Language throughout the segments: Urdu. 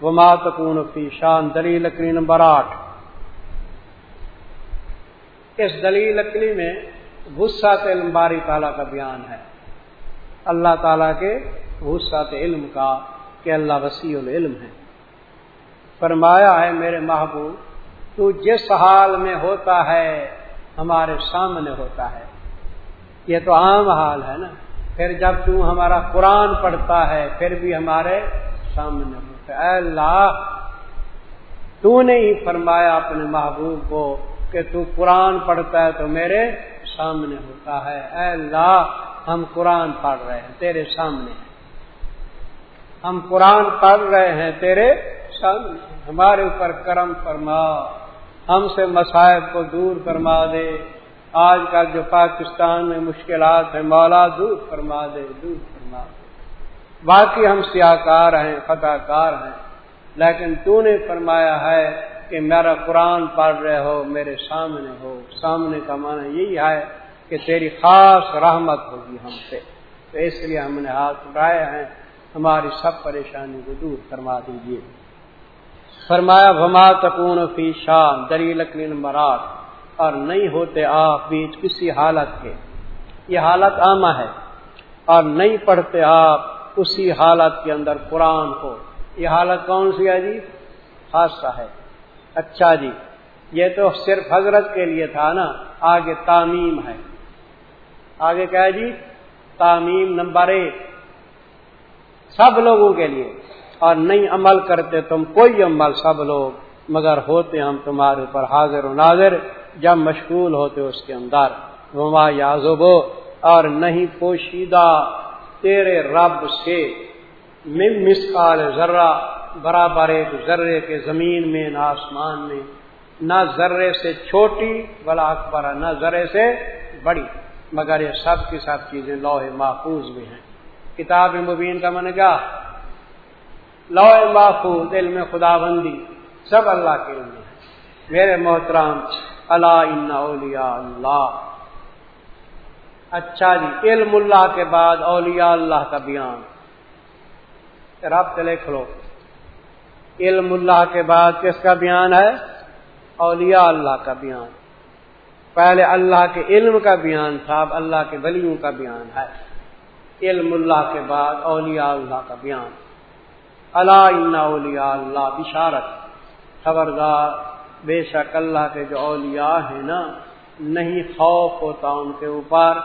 وہ ماتکون فی شان دلیل لکڑی نمبر آٹھ۔ اس دلیل لکڑی میں غصہ علم باری تعالیٰ کا بیان ہے۔ اللہ تعالیٰ کے غصہ علم کا کہ اللہ وسیع العلم ہے۔ فرمایا ہے میرے محبوب، تو جس حال میں ہوتا ہے ہمارے سامنے ہوتا ہے۔ یہ تو عام حال ہے نا۔ پھر جب تو ہمارا قرآن پڑھتا ہے، پھر بھی ہمارے سامنے۔ ہوتا اے اللہ، تو نے ہی فرمایا اپنے محبوب کو کہ تو قرآن پڑھتا ہے تو میرے سامنے ہوتا ہے۔ اے اللہ، ہم قرآن پڑھ رہے ہیں، تیرے سامنے ہم قرآن پڑھ رہے ہیں، تیرے سامنے ہمارے اوپر کرم فرما۔ ہم سے مسائب کو دور فرما دے۔ آج کل جو پاکستان میں مشکلات ہیں، مولا، دور فرما دے، دور فرما۔ دے باقی ہم سیاہ کار ہیں فتح کار ہیں۔ لیکن تو نے فرمایا ہے کہ میرا قرآن پڑھ رہے ہو، میرے سامنے ہو۔ سامنے کا معنی یہی ہے کہ تیری خاص رحمت ہوگی ہم سے۔ تو اس لیے ہم نے ہاتھ اٹھائے ہیں، ہماری سب پریشانی کو دور فرما دیجیے فرمایا بھما تکون فی شان دری لکڑی نمبر آٹھ اور نہیں ہوتے آپ بیچ کسی حالت کے۔ یہ حالت عامہ ہے۔ اور نہیں پڑھتے آپ اسی حالت کے اندر قرآن کو۔ یہ حالت کون سی ہے جی؟ خاصہ ہے۔ اچھا جی یہ تو صرف حضرت کے لیے تھا نا، آگے تعمیم ہے۔ آگے کیا ہے جی؟ تعمیم نمبر ایک۔ سب لوگوں کے لیے۔ اور نہیں عمل کرتے تم کوئی عمل سب لوگ، مگر ہوتے ہم تمہارے اوپر حاضر و ناظر، جب مشغول ہوتے اس کے اندر۔ وما یازبو اور نہیں پوشیدہ۔ تیرے رب سے مسکال ذرہ، برابر ایک ذرے کے زمین میں، نہ آسمان میں، نہ ذرے سے چھوٹی بلا اکبر، نہ ذرے سے بڑی۔ مگر یہ سب کی سب چیزیں لوہے محفوظ بھی ہیں۔ کتاب مبین کا من گا لوہے محفوظ، علم خدا بندی سب اللہ کے علم ہے میرے محترام اللہ اولیاء اللہ۔ اچھا جی علم اللہ کے بعد اولیاء اللہ کا بیان۔ رب لکھ لو۔ علم اللہ کے بعد کس کا بیان ہے؟ اولیاء اللہ کا بیان۔ پہلے اللہ کے علم کا بیان تھا، اب اللہ کے ولیوں کا بیان ہے۔ علم اللہ کے بعد اولیاء اللہ کا بیان۔ اللہ اولیاء اللہ، بشارت۔ خبردار، بے شک اللہ کے جو اولیاء ہیں نا، نہیں خوف ہوتا ان کے اوپر۔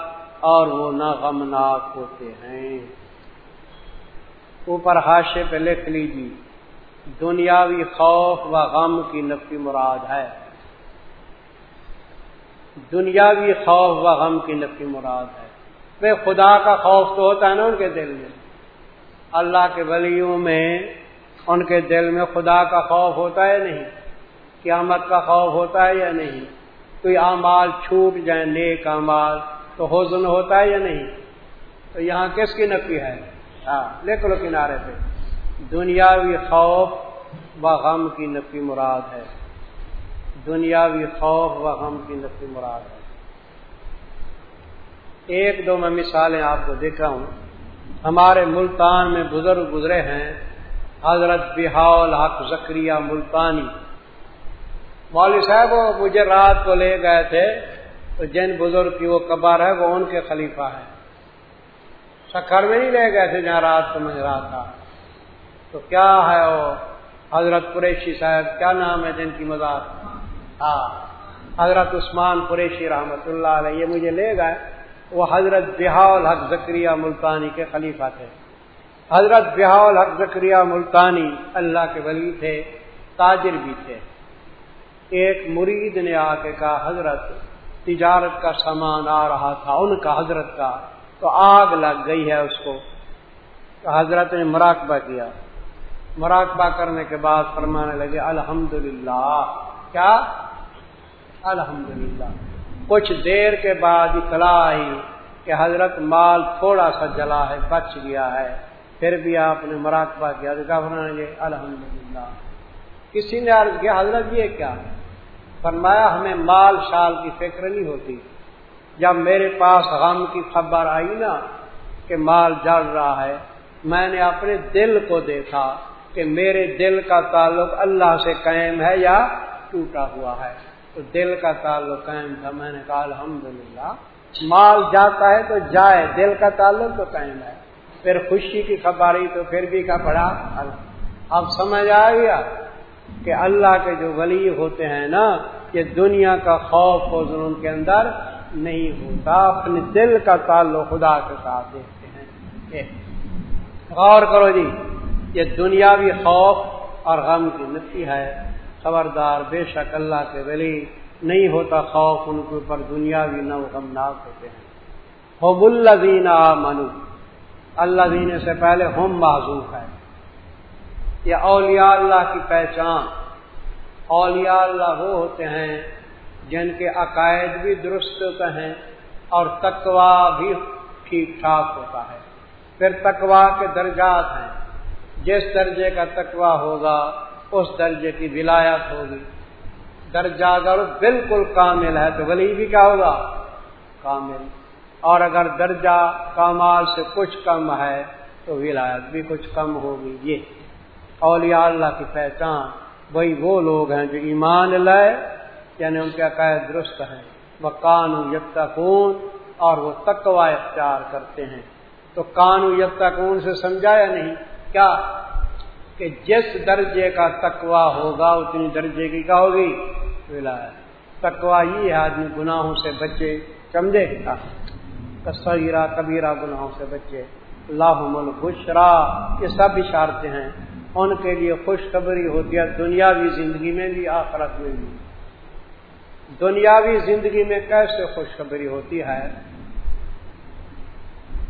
اور وہ نہ غمناک ہوتے ہیں۔ اوپر حاشے پہ لکھ لیجیے، دنیاوی خوف و غم کی نفی مراد ہے۔ دنیاوی خوف و غم کی نفی مراد ہے۔ بے خدا کا خوف تو ہوتا ہے نا ان کے دل میں۔ اللہ کے ولیوں میں ان کے دل میں خدا کا خوف ہوتا ہے نہیں؟ قیامت کا خوف ہوتا ہے یا نہیں؟ کوئی اعمال چھوٹ جائیں، نیک اعمال تو حوضن ہوتا ہے یا نہیں؟ تو یہاں کس کی نفی ہے؟ ہاں لکھ لو کنارے پہ۔ دنیاوی خوف و غم کی نفی مراد ہے۔ دنیاوی خوف و غم کی نفی مراد ہے۔ ایک دو میں مثالیں آپ کو دیکھ رہا ہوں۔ ہمارے ملتان میں بزرگ گزرے ہیں۔ حضرت بحال حق زکریہ ملتانی۔ مولوی صاحب وہ مجھے رات کو لے گئے تھے۔ تو جن بزرگ کی وہ قبر ہے، وہ ان کے خلیفہ ہے سکھر میں نہیں لے گئے تھے جہاں رات کو رہا تھا۔ تو کیا ہے وہ؟ حضرت قریشی صاحب، کیا نام ہے جن کی مزار؟ ہاں حضرت عثمان قریشی رحمت اللہ علیہ، یہ مجھے لے گئے۔ وہ حضرت بحال حق زکریہ ملتانی کے خلیفہ تھے۔ حضرت بحال حق زکریہ ملتانی اللہ کے ولی تھے، تاجر بھی تھے۔ ایک مرید نے آ کے کہا، حضرت تجارت کا سامان آ رہا تھا، ان کا حضرت کا، تو آگ لگ گئی ہے اس کو۔ تو حضرت نے مراقبہ کیا۔ مراقبہ کرنے کے بعد فرمانے لگے الحمد کیا؟ الحمد کچھ دیر کے بعد اطلاع آئی کہ حضرت مال تھوڑا سا جلا ہے، بچ گیا ہے۔ پھر بھی آپ نے مراقبہ کیا۔ تو کیا فرمانے لگے؟ الحمد کسی نے عرض کیا، حضرت یہ کیا؟ فرمایا، ہمیں مال شال کی فکر نہیں ہوتی۔ جب میرے پاس غم کی خبر آئی نا کہ مال جل رہا ہے، میں نے اپنے دل کو دیکھا کہ میرے دل کا تعلق اللہ سے قائم ہے یا ٹوٹا ہوا ہے۔ تو دل کا تعلق قائم تھا، میں نے کہا، الحمدللہ، مال جاتا ہے تو جائے، دل کا تعلق تو قائم ہے۔ پھر خوشی کی خبری تو پھر بھی کا پڑا اب سمجھ آ گیا؟ کہ اللہ کے جو ولی ہوتے ہیں نا کہ دنیا کا خوف فضل ان کے اندر نہیں ہوتا۔ اپنے دل کا تعلق خدا کے ساتھ دیکھتے ہیں۔ غور کرو جی یہ دنیاوی خوف اور غم کی نتی ہے۔ خبردار، بے شک اللہ کے ولی نہیں ہوتا خوف ان کے اوپر دنیاوی نو غمناک ہوتے ہیں۔ ہوب اللہ دین منو اللہ دین سے پہلے ہوم معذوف ہے یہ اولیاء اللہ کی پہچان۔ اولیاء اللہ وہ ہوتے ہیں جن کے عقائد بھی درست ہوتے ہیں اور تقوا بھی ٹھیک ٹھاک ہوتا ہے۔ پھر تقوا کے درجات ہیں۔ جس درجے کا تقوا ہوگا، اس درجے کی ولایت ہوگی۔ درجہ اگر بالکل کامل ہے تو ولی بھی کیا ہوگا؟ کامل۔ اور اگر درجہ کامال سے کچھ کم ہے تو ولایت بھی کچھ کم ہوگی۔ یہ۔ اولیاء اللہ کی پہچان، وہی وہ لوگ ہیں جو ایمان لائے یعنی ان کے عقائد درست ہیں۔ وہ کانو یتکون اور وہ تقوا اختیار کرتے ہیں۔ تو کانو یتکون سے سمجھا یا نہیں، کیا؟ کہ جس درجے کا تقوا ہوگا، اتنی درجے کی کیا ہوگی؟ تقوا یہ ہے، آدمی گناہوں سے بچے، سمجھے؟ ہاں۔ تصویرہ کبیرہ گناہوں سے بچے۔ اللہ خوشرا یہ سب اشارتے ہیں۔ ان کے لیے خوشخبری ہوتی ہے، دنیاوی زندگی میں بھی، آخرت میں بھی۔ دنیاوی زندگی میں کیسے خوشخبری ہوتی ہے؟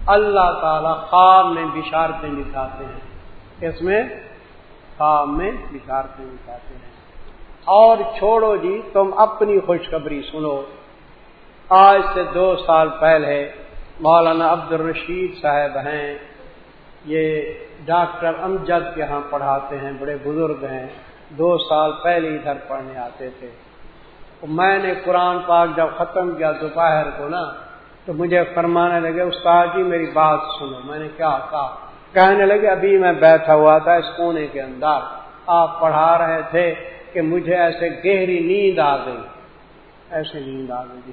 اللہ تعالی خواب میں بشارتیں دکھاتے ہیں۔ اس میں خواب میں بشارتیں دکھاتے ہیں۔ اور چھوڑو جی تم اپنی خوشخبری سنو۔ آج سے دو سال پہلے مولانا عبد الرشید صاحب ہیں۔ یہ ڈاکٹر امجد کے ہاں پڑھاتے ہیں، بڑے بزرگ ہیں۔ دو سال پہلے ادھر پڑھنے آتے تھے۔ میں نے قرآن پاک جب ختم کیا دوپہر کو نا، تو مجھے فرمانے لگے، استاد جی میری بات سنو۔ میں نے کیا کہا کہنے لگے، ابھی میں بیٹھا ہوا تھا اس کونے کے اندر۔ آپ پڑھا رہے تھے کہ مجھے ایسے گہری نیند آ گئی۔ ایسے نیند آ گئی۔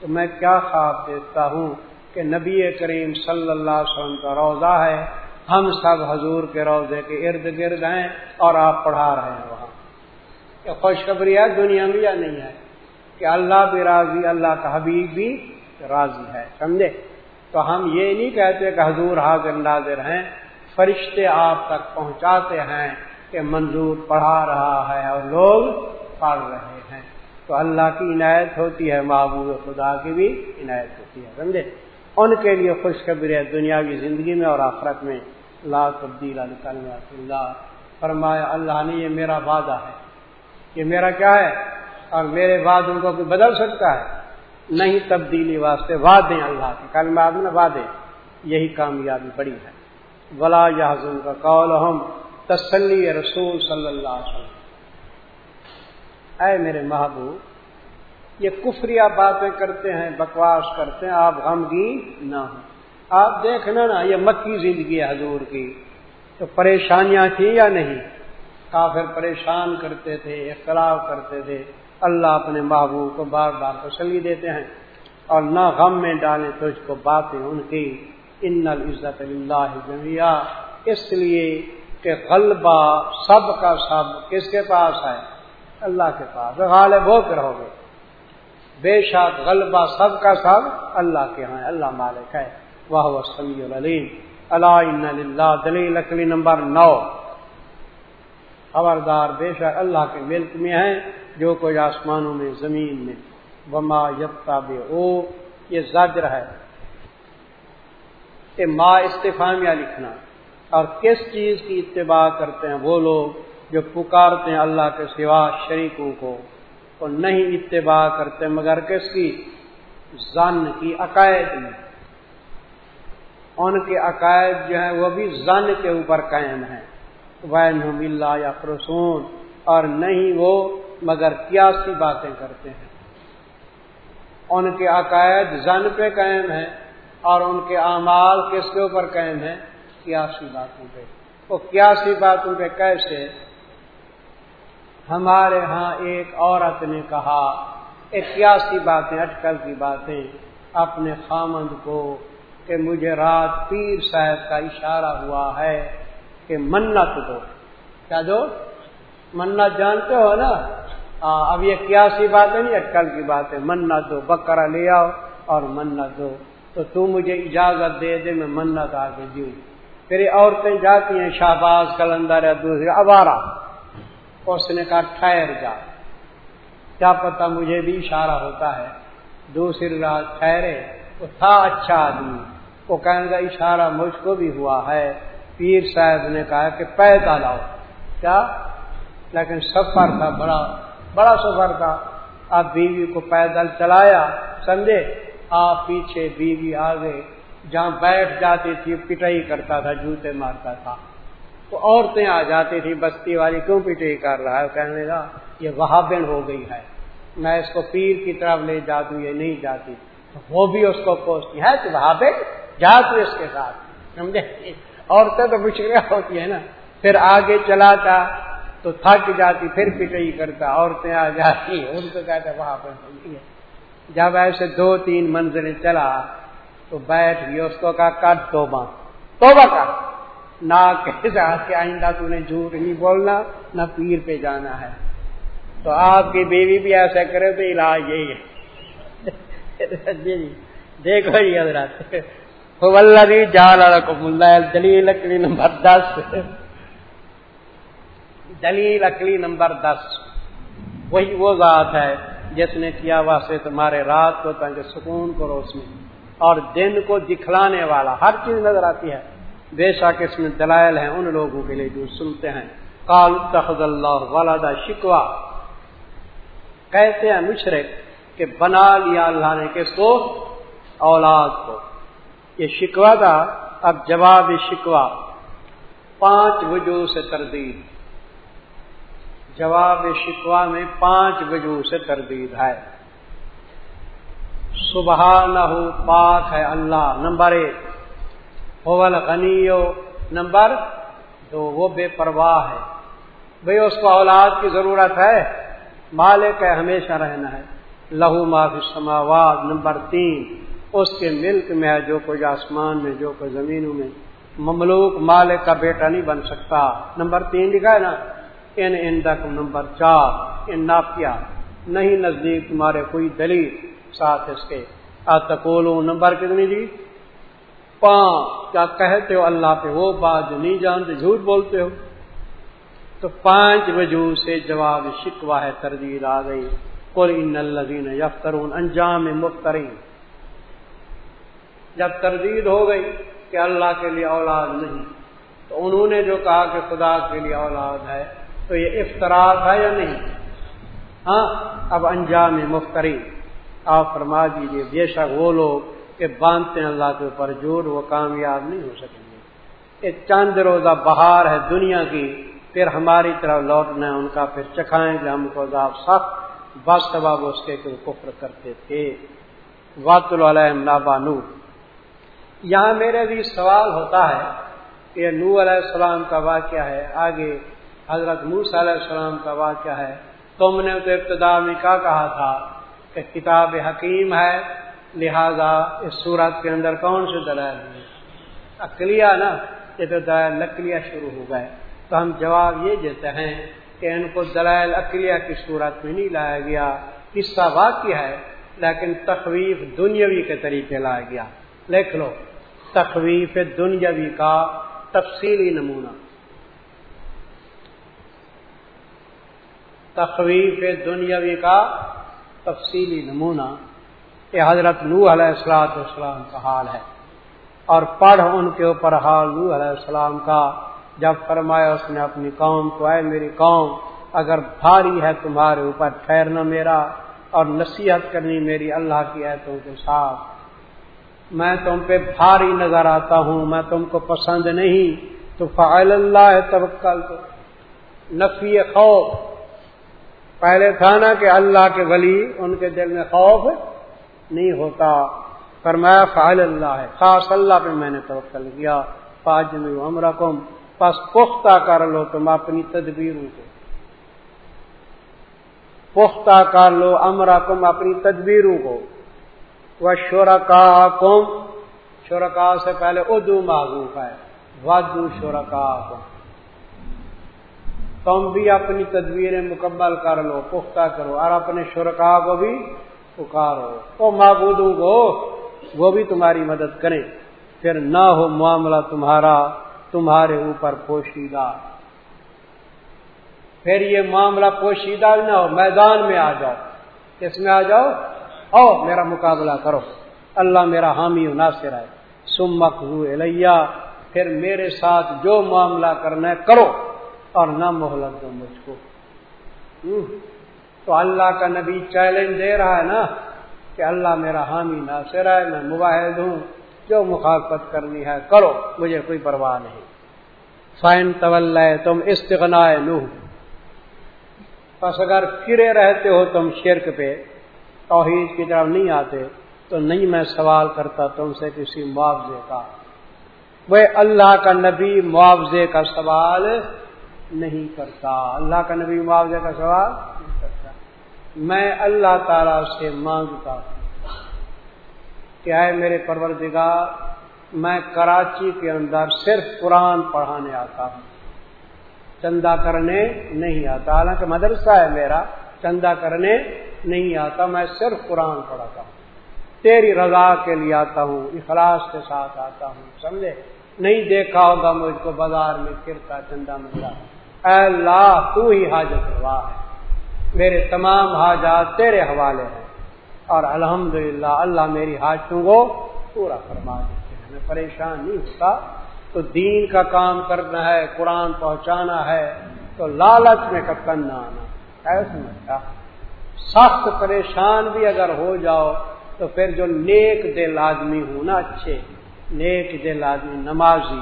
تو میں کیا خواب دیکھتا ہوں کہ نبی کریم صلی اللہ علیہ وسلم کا روزہ ہے۔ ہم سب حضور کے روزے کے ارد گرد ہیں اور آپ پڑھا رہے ہیں وہاں۔ کیا خوشخبری ہے دنیا میں یا نہیں ہے؟ کہ اللہ بھی راضی، اللہ کا حبیب بھی راضی ہے، سمجھے؟ تو ہم یہ نہیں کہتے کہ حضور حاضر، ناظر ہیں، فرشتے آپ تک پہنچاتے ہیں کہ منظور پڑھا رہا ہے اور لوگ پڑھ رہے ہیں۔ تو اللہ کی عنایت ہوتی ہے محبوب خدا کی بھی عنایت ہوتی ہے، سمجھے؟ ان کے لیے خوشخبری ہے دنیاوی زندگی میں اور آخرت میں۔ لا تبدیل اللہ۔ فرمایا، اللہ نے یہ میرا وعدہ ہے۔ یہ میرا کیا ہے؟ اور میرے بعد ان کو کوئی بدل سکتا ہے؟ نہیں، تبدیلی واسطے وعدے اللہ کے۔ کل میں نے وعدے۔ یہی کامیابی بڑی ہے۔ ولا یازن کا قول ہم تسلی رسول صلی اللہ علیہ وسلم۔ اے میرے محبوب، یہ کفریا باتیں کرتے ہیں، بکواس کرتے ہیں، آپ غمگین نہ ہوں۔ آپ دیکھنا نا، یہ مکی زندگی ہے حضور کی۔ تو پریشانیاں تھیں یا نہیں؟ کافر پریشان کرتے تھے، اختلاف کرتے تھے۔ اللہ اپنے محبوب کو بار بار تسلی دیتے ہیں اور نہ غم میں ڈالیں تجھ کو باتیں ان کی۔ ان العزت اللہ جمعیہ اس لیے کہ غلبہ سب کا سب کس کے پاس ہے؟ اللہ کے پاس۔ غالب ہو کے رہو گے۔ بے شک غلبہ سب کا سب اللہ کے ہاں اللہ مالک ہے۔ واہ وسلی العلیم اللہ دلیل لکڑی نمبر نو. خبردار بے شک اللہ کے ملک میں ہیں جو کوئی آسمانوں میں، زمین میں. وما یبتا بے او یہ زجر ہے. کہ ماں استفامیہ لکھنا. اور کس چیز کی اتباع کرتے ہیں وہ لوگ جو پکارتے ہیں اللہ کے سوا شریکوں کو؟ نہیں اتباع کرتے مگر کس کی؟ زن کی عقائد میں. ان کے عقائد جو ہیں وہ بھی زن کے اوپر قائم ہیں۔ وین اللہ یا پرسون اور نہیں وہ، مگر کیاسی باتیں کرتے ہیں۔ ان کے عقائد زن پہ قائم ہیں اور ان کے اعمال کس کے اوپر قائم ہیں؟ کیاسی باتوں پہ۔ وہ کیاسی باتوں پہ کیسے؟ ہمارے ہاں ایک عورت نے کہا اکیاسی باتیں، اٹکل کی باتیں، اپنے خامند کو کہ مجھے رات پیر صاحب کا اشارہ ہوا ہے کہ منت دو۔ کیا دو؟ منت جانتے ہو نا؟ اب یہ کیاسی باتیں نہیں؟ اٹکل کی بات ہے۔ منت دو بکرا لے آؤ اور منت دو۔ تو تو مجھے اجازت دے دے، میں منت آ کے دوں پھر عورتیں جاتی ہیں شہباز کلندر یا دوسرے ابارہ اس نے کہا، ٹھہر جا۔ کیا پتا مجھے بھی اشارہ ہوتا ہے۔ دوسری رات ٹھہرے، وہ تھا اچھا آدمی۔ وہ کہنے کا اشارہ مجھ کو بھی ہوا ہے۔ پیر صاحب نے کہا کہ پیدا لاؤ کیا؟ لیکن سفر تھا، بڑا بڑا سفر تھا۔ آپ بیوی کو پیدل چلایا، سمجھے؟ آپ پیچھے بیوی آگے جہاں بیٹھ جاتی تھی، پٹائی کرتا تھا، جوتے مارتا تھا۔ تو عورتیں آ جاتی تھی بستی والی، کیوں پٹائی کر رہا ہے؟ کہنے لگا، یہ وہابن ہو گئی ہے۔ میں اس کو پیر کی طرف لے جاتی، یہ نہیں جاتی۔ وہ بھی اس کو پوچھتی، ہے تو وہابن؟ جا تو اس کے ساتھ۔ سمجھے؟ عورتیں تو مشکل ہوتی ہے نا۔ پھر آگے چلاتا تو تھک جاتی، پھر پٹائی کرتا، عورتیں آ جاتی، ان کو کہتے وہاں پر جب ایسے دو تین منزلیں چلا تو بیٹھ گئی، اس کو کہا کٹ توبہ۔ توبہ کا نہ کہ آئندہ تو نے جھوٹ نہیں بولنا، نہ پیر پہ جانا ہے۔ تو آپ کی بیوی بھی ایسا کرے تو علاج یہی ہے۔ جی حضرات۔ جی دیکھو جی حضرات جال دلیل لکڑی نمبر دس. دلیل اکلی نمبر دس. وہی وہ ذات ہے جس نے کیا واسطے تمہارے رات کو تاکہ سکون کو روشنی اور دن کو دکھلانے والا ہر چیز نظر آتی ہے۔ بے شک اس میں دلائل ہیں ان لوگوں کے لیے جو سنتے ہیں۔ کال تخذ اللہ والا شکوا۔ کہتے ہیں مشرق کہ بنا لیا اللہ نے کس کو؟ اولاد کو۔ یہ شکوا تھا اب جواب شکوا پانچ وجوہ سے تردید۔ جواب شکوا میں پانچ وجوہ سے تردید ہے۔ صبح نہ پاک ہے اللہ۔ نمبر ایک ہوول غنی نمبر دو، وہ بے پرواہ ہے۔ بھئی اس کو اولاد کی ضرورت ہے۔ مالک ہے، ہمیشہ رہنا ہے۔ لہو معافی سماواد نمبر تین اس کے ملک میں ہے جو کچھ آسمان میں، جو کچھ زمینوں میں۔ مملوک مالک کا بیٹا نہیں بن سکتا۔ نمبر تین لکھا ہے نا، ان اندک نمبر چار، ان نافیہ نہیں نزدیک تمہارے کوئی دلیل ساتھ اس کے۔ اتکولو نمبر کتنی جی؟ پانچ۔ کیا کہتے ہو اللہ پہ؟ وہ بات جو نہیں جانتے، جھوٹ بولتے ہو۔ تو پانچ وجوہ سے جواب شکوا ہے تردید آ گئی۔ کل ان الزین یفترون، انجام مفترین۔ جب تردید ہو گئی کہ اللہ کے لیے اولاد نہیں، تو انہوں نے جو کہا کہ خدا کے لیے اولاد ہے، تو یہ افطراد ہے یا نہیں؟ ہاں اب انجام مفتری، آپ فرما دیجیے بے شک وہ لوگ کہ باندھتے ہیں اللہ کے اوپر جوڑ وہ کامیاب نہیں ہو سکیں گے۔ یہ چاند روزہ بہار ہے دنیا کی، پھر ہماری طرف لوٹنا ہے، ان کا پھر چکھائیں گے، ہم کو عذاب سخت۔ بس سباب اس کے کفر کرتے تھے۔ وات نابا نور یہاں میرے بھی سوال ہوتا ہے کہ نور علیہ السلام کا واقعہ ہے، آگے حضرت موس علیہ السلام کا واقعہ ہے۔ تم نے تو ابتدا میں کیا کہا تھا کہ کتاب حکیم ہے، لہذا اس صورت کے اندر کون سے دلائل ہوئے اکلیا نا، یہ تو دلائل لکلیا شروع ہو گئے۔ تو ہم جواب یہ دیتے ہیں کہ ان کو دلائل اکلیا کی صورت میں نہیں لایا گیا۔ قصہ واقعہ ہے، لیکن تخویف دنیاوی کے طریقے لایا گیا۔ لکھ لو۔ تخویف دنیاوی کا تفصیلی نمونہ۔ تخویف دنیاوی کا تفصیلی نمونہ۔ یہ حضرت نو علیہ السلاۃ السلام کا حال ہے۔ اور پڑھ ان کے اوپر حال نو علیہ السلام کا، جب فرمایا اس نے اپنی قوم کو، اے میری قوم، اگر بھاری ہے تمہارے اوپر، ٹھہرنا میرا، اور نصیحت کرنی میری اللہ کی ایتوں کے ساتھ میں تم پہ بھاری نظر آتا ہوں، میں تم کو پسند نہیں۔ تو فعل اللہ توکل۔ تو نفی خوف۔ پہلے تھا نا کہ اللہ کے ولی ان کے دل میں خوف نہیں ہوتا۔ فرمایا فعل اللہ ہے۔ خاص اللہ پہ میں نے توکل کیا۔ فاجم پس پختہ کر لو تم اپنی تدبیروں کو۔ پختہ کر لو امرا اپنی تدبیروں کو۔ وہ شرکا کم شرکا سے پہلے اردو معروف ہے۔ وادو شرکا کم تم بھی اپنی تدبیریں مکمل کر لو، پختہ کرو اور اپنے شرکا کو بھی پکارو۔ تو معبودوں کو، وہ بھی تمہاری مدد کریں۔ پھر نہ ہو معاملہ تمہارا، تمہارے اوپر پوشیدہ۔ پھر یہ معاملہ پوشیدہ نہ ہو، میدان میں آ جاؤ۔ کس میں آ جاؤ؟ او میرا مقابلہ کرو۔ اللہ میرا حامی و ناصر ہے۔ سمک ہوئے پھر میرے ساتھ جو معاملہ کرنا ہے کرو۔ اور نہ محلت دو مجھ کو۔ تو اللہ کا نبی چیلنج دے رہا ہے نا کہ اللہ میرا حامی ناصر ہے، میں مباحد ہوں۔ جو مخالفت کرنی ہے کرو، مجھے کوئی پرواہ نہیں۔ فائن طول تم استغنا نو بس اگر پھرے رہتے ہو تم شرک پہ توحید کی طرف نہیں آتے، تو نہیں میں سوال کرتا تم سے کسی معاوضے کا۔ وہ اللہ کا نبی معاوضے کا سوال نہیں کرتا۔ اللہ کا نبی معاوضے کا سوال نہیں کرتا۔ میں اللہ تعالی سے مانگتا ہوں کیا ہے میرے پروردگار، میں کراچی کے اندر صرف قرآن پڑھانے آتا ہوں۔ چندہ کرنے نہیں آتا۔ حالانکہ مدرسہ ہے میرا، چندہ کرنے نہیں آتا، میں صرف قرآن پڑھاتا ہوں۔ تیری رضا کے لیے آتا ہوں، اخلاص کے ساتھ آتا ہوں، سمجھے؟ نہیں دیکھا ہوگا مجھ کو، بازار میں کرتا چندہ ملا۔ اے اللہ، تو ہی حاجت ہوا ہے۔ میرے تمام حاجات تیرے حوالے ہیں۔ اور الحمدللہ، اللہ میری حاجتوں کو پورا فرما دیتے ہیں۔ میں پریشان نہیں ہوتا۔ تو دین کا کام کرنا ہے، قرآن پہنچانا ہے، تو لالچ میں کتن نہ آنا۔ ایسا سخت پریشان بھی اگر ہو جاؤ تو پھر جو نیک دل آدمی ہوں نا اچھے، نیک دل آدمی، نمازی،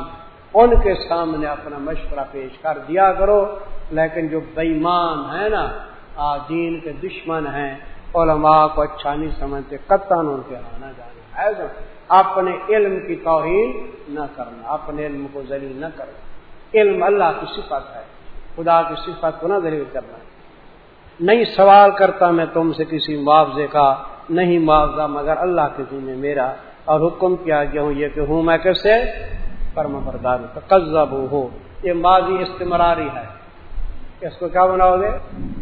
ان کے سامنے اپنا مشورہ پیش کر دیا کرو۔ لیکن جو بےمان ہے نا دین کے دشمن ہیں، علماء کو اچھا نہیں سمجھتے کتن ان کے آنا جانا۔ ایسا اپنے علم کی توہین نہ کرنا، اپنے علم کو ذلیل نہ کرنا۔ علم اللہ کی صفت ہے، خدا کی صفت کو نہ ذلیل کرنا۔ نہیں سوال کرتا میں تم سے کسی معاوضے کا، نہیں معاوضہ مگر اللہ کے ذمہ میرا اور حکم کیا گیا ہوں یہ کہ ہوں میں کیسے پرم بردار قزب ہو۔ یہ ماضی استمراری ہے۔ اس کو کیا بناؤ گے؟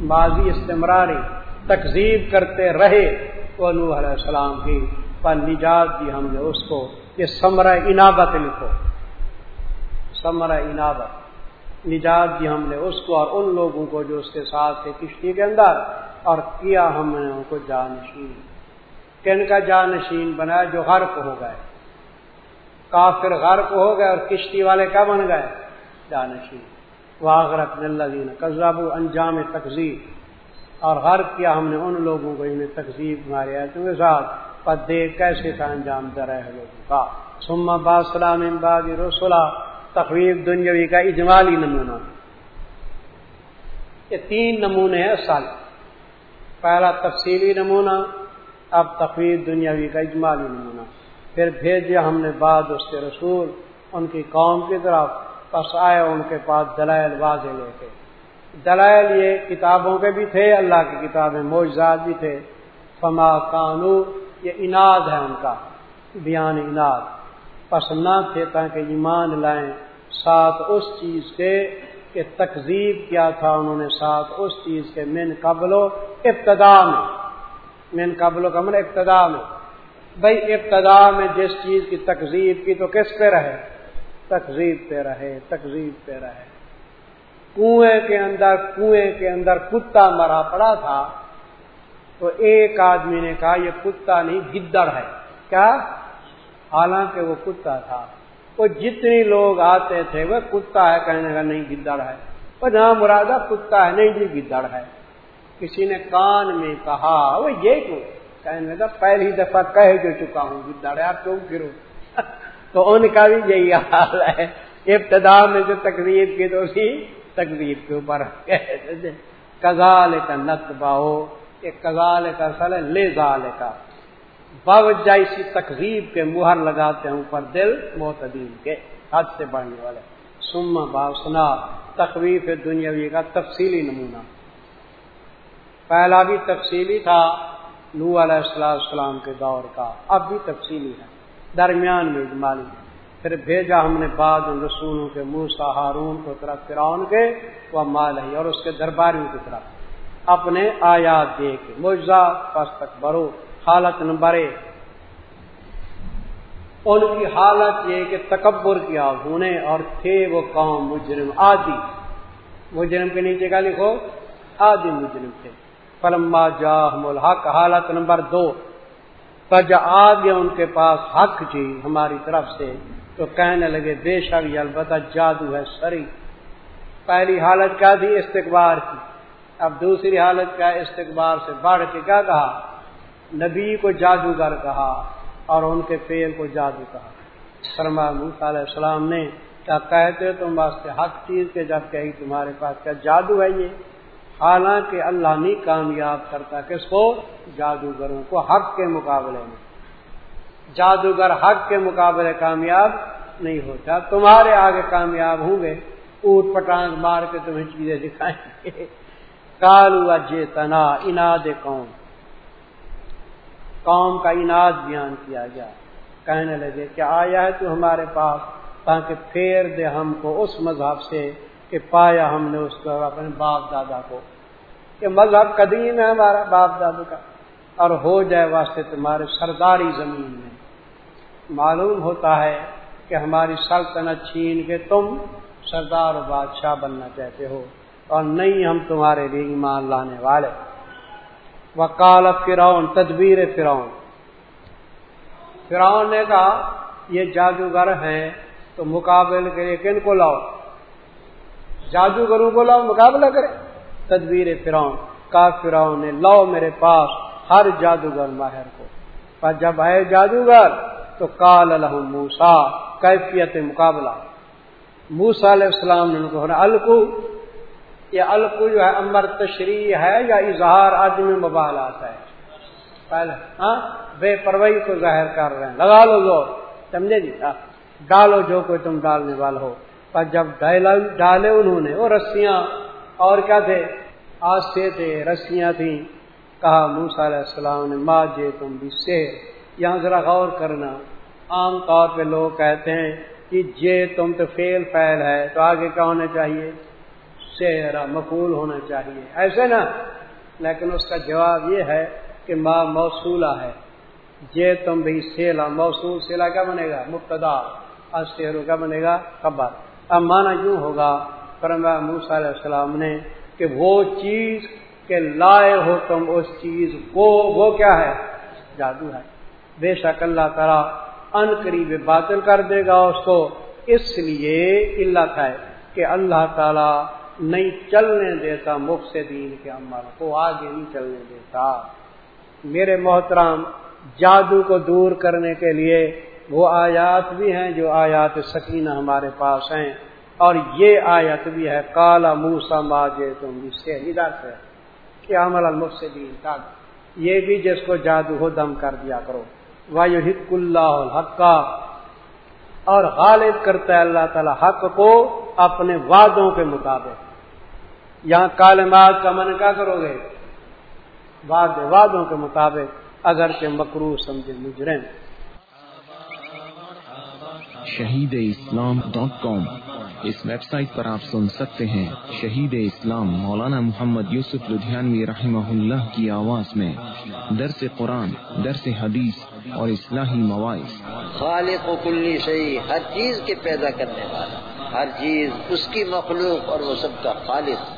ماضی استمراری۔ تقزیب کرتے رہے۔ وہ نوح علیہ السلام کی پر نجات دی ہم نے اس کو۔ یہ سمرہ انابت لکھو۔ سمرہ انابت۔ نجات دی ہم نے اس کو اور ان لوگوں کو جو اس کے ساتھ تھے کشتی کے اندر اور کیا ہم نے ان کو جانشین۔ کن کا جانشین بنایا جو غرق ہو گئے۔ کافر غرق ہو گئے اور کشتی والے کیا بن گئے؟ جانشین۔ واغرت نلین قزاب انجام تقزیب اور غرق کیا ہم نے ان لوگوں کو انہیں تقزیب مارے کے ساتھ۔ پر دیکھ کیسے کا انجام در ہے لوگوں کا۔ سما باسلام امباد رسولا تخویف دنیاوی کا اجمالی نمونہ۔ یہ تین نمونے ہیں اصل پہلا تفصیلی نمونہ، اب تخویف دنیاوی کا اجمالی نمونہ۔ پھر بھیجے ہم نے بعد اس کے رسول، ان کی قوم کی طرف، پس آئے ان کے پاس دلائل واضح لے کے۔ دلائل یہ کتابوں کے بھی تھے، اللہ کی کتابیں موجزاد بھی تھے۔ فما کانو، یہ اناد ہے ان کا، بیان اناد۔ پسند تھے تاکہ ایمان لائیں۔ ساتھ اس چیز کے کہ تقزیب کیا تھا انہوں نے، ساتھ اس چیز کے من قبل و ابتدا میں۔ من قبل و قبل ابتدا میں۔ بھائی ابتدا میں جس چیز کی تقزیب کی تو کس پہ رہے؟ تقزیب پہ رہے تقزیب پہ رہے۔ کنویں کے اندر، کنویں کے اندر کتا مرا پڑا تھا۔ تو ایک آدمی نے کہا، یہ کتا نہیں، گدڑ ہے۔ کیا؟ حالانکہ وہ کتا تھا۔ وہ جتنے لوگ آتے تھے، وہ کتا ہے کہنے کا نہیں گدڑ ہے۔ وہ جہاں مرادہ کتا ہے، نہیں جی گدڑ ہے۔ کسی نے کان میں کہا، وہ یہ کیوں؟ کہنے کا پہلی دفعہ کہہ جو چکا ہوں، گدڑ ہے، آپ کیوں گرو؟ تو ان کا بھی یہی حال ہے۔ ابتدا میں جو تقریب کی تو اسی تقریب کے اوپر کزال کا نت باہو کزال کا سل لے زال کا باوجہ اسی تقریب کے مہر لگاتے ہیں اوپر دل محتدین کے، حد سے بڑھنے والے۔ سما باسنا تخویف دنیاوی کا تفصیلی نمونہ۔ پہلا بھی تفصیلی تھا نو علیہ السلام کے دور کا، اب بھی تفصیلی ہے۔ درمیان میں اجمالی پھر بھیجا ہم نے بعد ان رسولوں کے موسا ہارون کو طرف، فرعون کے وہ مال اور اس کے درباریوں کی طرف۔ اپنے آیات دے کے مجزا پس تک برو۔ حالت نمبر ایک۔ ان کی حالت یہ کہ تکبر کیا ہونے اور تھے وہ قوم مجرم آدی مجرم کے نیچے کا لکھو؟ آدی مجرم تھے۔ پلما جا الحق، حالت نمبر دو۔ تج آ گیا ان کے پاس حق جی ہماری طرف سے، تو کہنے لگے، بے شک یہ البتہ جادو ہے، سری۔ پہلی حالت کیا تھی؟ استقبار کی۔ اب دوسری حالت کیا؟ استقبار سے بڑھ کے کیا کہا؟ نبی کو جادوگر کہا اور ان کے پیر کو جادو کہا۔ فرما علیہ السلام نے کیا کہتے تم واسطے حق چیز کے جب کہی، تمہارے پاس کیا جادو ہے یہ؟ حالانکہ اللہ نہیں کامیاب کرتا کس کو جادوگروں کو حق کے مقابلے میں۔ جادوگر حق کے مقابلے کامیاب نہیں ہوتا۔ تمہارے آگے کامیاب ہوں گے اوٹ پٹانگ مار کے تمہیں چیزیں دکھائیں گے۔ کالو اجے تنا اناد قوم۔ قوم کا اناد بیان کیا گیا۔ کہنے لگے کہ آیا ہے تو ہمارے پاس، تاکہ پھیر دے ہم کو اس مذہب سے کہ پایا ہم نے اس کو اپنے باپ دادا کو۔ کہ مذہب قدیم ہے ہمارا باپ دادا کا، اور ہو جائے واسطے تمہارے سرداری زمین میں۔ معلوم ہوتا ہے کہ ہماری سلطنت چھین کے تم سردار و بادشاہ بننا چاہتے ہو، اور نہیں ہم تمہارے لیے ایمان لانے والے۔ وکال فرعون، تدبیر فرعون۔ فرعون نے کہا، یہ جادوگر ہیں، تو مقابل کے لیے کن کو لاؤ؟ جادوگروں کو لاؤ، مقابلہ کرے تدبیر فرعون۔ کا فرعون نے، لاؤ میرے پاس ہر جادوگر ماہر کو۔ پر جب ہے جادوگر، تو کال الحم موسا کیفیت مقابلہ۔ موسا علیہ السلام نے ان کو الکو یہ الکو جو ہے امر تشریح ہے یا اظہار آدمی مبالات ہے؟ پہلے ہاں؟ بے پروئی کو ظاہر کر رہے ہیں۔ لگا لو زور، سمجھے جی؟ ہاں؟ ڈالو جو کوئی تم ڈالنے والا ہو۔ پر جب ڈالے انہوں نے، وہ رسیاں اور کیا تھے؟ آستے تھے، رسیاں تھیں۔ کہا موسا علیہ السلام نے ماں جے تم بھی سے یہاں ذرا غور کرنا۔ عام طور پہ لوگ کہتے ہیں کہ جے تم تو فیل فیل ہے، تو آگے کیا ہونا چاہیے؟ شہرا مقول ہونا چاہیے۔ ایسے نا لیکن اس کا جواب یہ ہے کہ ماں موصولہ ہے۔ جے تم بھی سیلا موصول سیلا کیا بنے گا؟ مبتدا۔ اور شہروں کا بنے گا؟ خبر۔ اب مانا یوں ہوگا فرما موسا علیہ السلام نے کہ وہ چیز کہ لائے ہو تم، اس چیز کو، وہ کیا ہے؟ جادو ہے۔ بے شک اللہ تعالیٰ ان قریب باطل کر دے گا اس کو۔ اس لیے علت ہے کہ اللہ تعالیٰ نہیں چلنے دیتا مخ سے دین کے عمل کو، آگے نہیں چلنے دیتا۔ میرے محترام جادو کو دور کرنے کے لیے وہ آیات بھی ہیں جو آیات سکینہ ہمارے پاس ہیں۔ اور یہ آیت بھی ہے کالا موسا ماجے تم اس سے۔ ادھر سے کیا عمل المف تک یہ بھی جس کو جادو ہو دم کر دیا کرو۔ وایو حق اللہ الحق۔ اور غالب کرتا ہے اللہ تعالی حق کو اپنے وعدوں کے مطابق۔ یہاں کالمات کا من کیا کرو گے؟ وعدے وعدوں کے مطابق اگر کہ مکرو سمجھے مجرم۔ Shaheed Islam dot com. اس ویب سائٹ پر آپ سن سکتے ہیں شہید اسلام مولانا محمد یوسف لدھیانوی رحمہ اللہ کی آواز میں۔ درس قرآن درس حدیث اور اصلاحی مواعث۔ خالق و کلی صحیح ہر چیز کے پیدا کرنے والا۔ ہر چیز اس کی مخلوق اور وہ سب کا خالق۔